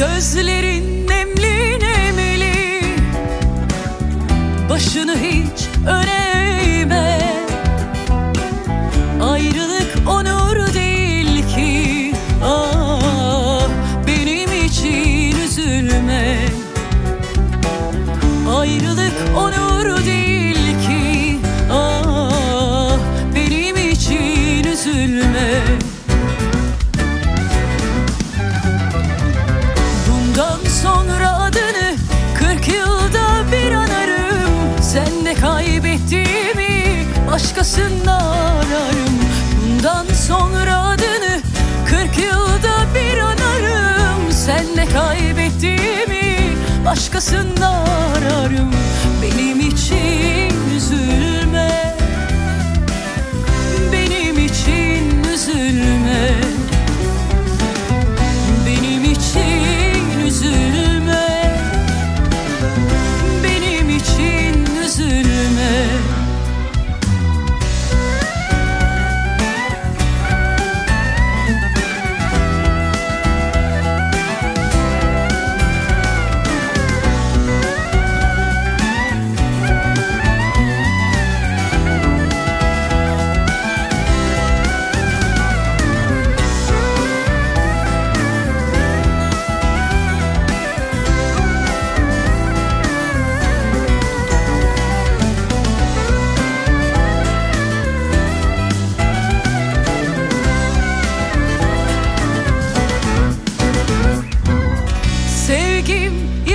Gözlerin başkasında ararım. Bundan sonra adını 40 yılda bir anarım. Sen de kaybettiğimi başkasında ararım. Benim için üzülme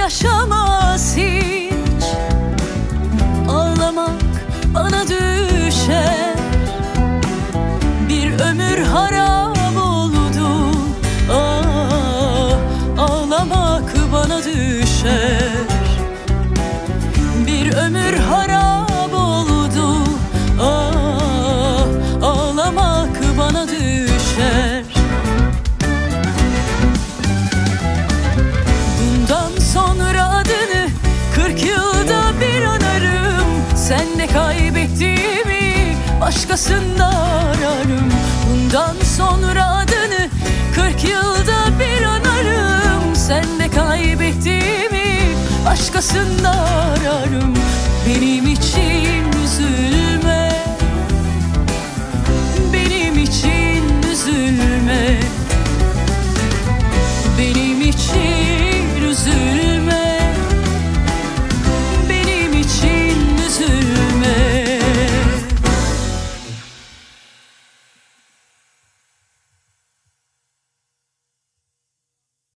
yaşamaz hiç. Ağlamak bana düşer. Bir ömür haram oldu. Ah, Ağlamak bana düşer. Bir ömür Sen de kaybettiğimi başkasında ararım. Bundan sonra adını 40 yılda bir anarım. Sen de kaybettiğimi başkasında ararım. Benim için